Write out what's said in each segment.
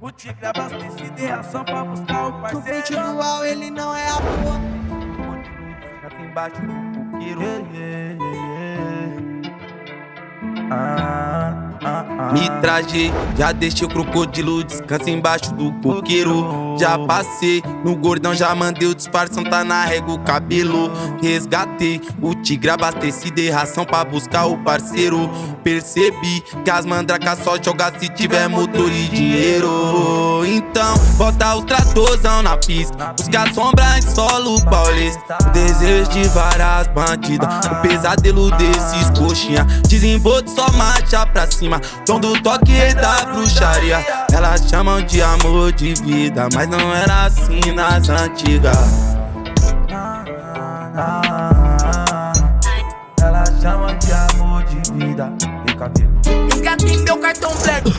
O tigre abastece de ação pra buscar o parceiro. O dual ele não é a boa. Fica aqui embaixo do coqueiro. Ah. Me trajei, já deixei o crocodilo descansa embaixo do coqueiro. Já passei no gordão, já mandei o disfarce, tá na régua o cabelo. Resgatei o tigre abastecido e ração pra buscar o parceiro. Percebi que as mandracas só jogam se tiver motor e dinheiro. Então, bota o tratorzão na pista. Os que assombram em solo paulista. O desejo de várias bandidas. O pesadelo desses coxinha. Desenvolve só marcha pra cima. Tom do toque rei da bruxaria. Elas chamam de amor de vida, mas não era assim nas antigas. Ela chama de amor de vida. Resgatei meu cartão black.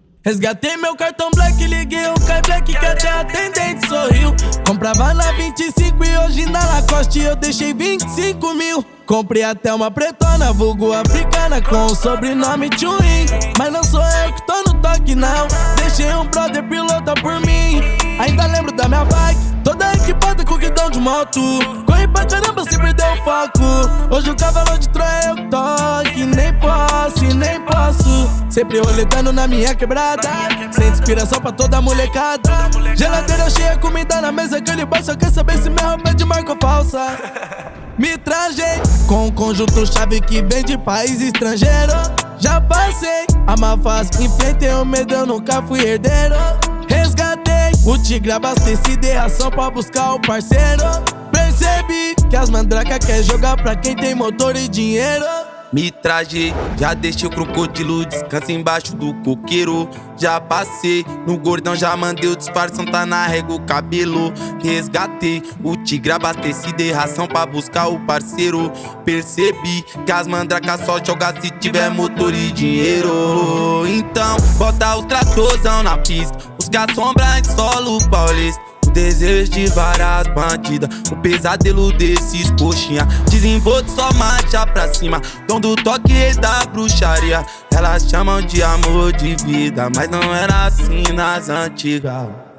Resgatei meu cartão black, liguei o Kai Black que até a atendente sorriu. Comprava na 25 e hoje na Lacoste eu deixei 25 mil. Comprei até uma pretona, vulgo africana com o sobrenome Chuin. Mas não sou eu que tô no toque, não. Deixei um brother pilota por mim. Ainda lembro da minha bike, toda equipada com guidão de moto. Corri pra caramba, se perdeu o foco. Hoje o cavalo de Troia eu que toque. Nem posso, nem posso. Sempre roletando na minha quebrada. Sem inspiração pra toda molecada. Geladeira cheia, comida na mesa, aquele bar só quer saber se minha roupa é de marca falsa. Me trajei com um conjunto chave que vem de país estrangeiro. Já passei a má fase, enfrentei o medo, eu nunca fui herdeiro. Resgatei o tigre abastecido e ração pra buscar o parceiro. Que as mandracas quer jogar pra quem tem motor e dinheiro. Me trajei, já deixei o crocodilo descansa embaixo do coqueiro. Já passei no gordão, já mandei o disfarce, tá na régua o cabelo. Resgatei o tigre abastecido e ração pra buscar o parceiro. Percebi que as mandracas só jogam se tiver motor e dinheiro. Então, bota o tratorzão na pista, os que assombram em solo paulista. Desejo de várias bandidas, o pesadelo desses coxinha. Desenvolve só marcha pra cima, dom do toque rei da bruxaria. Elas chamam de amor de vida, mas não era assim nas antigas.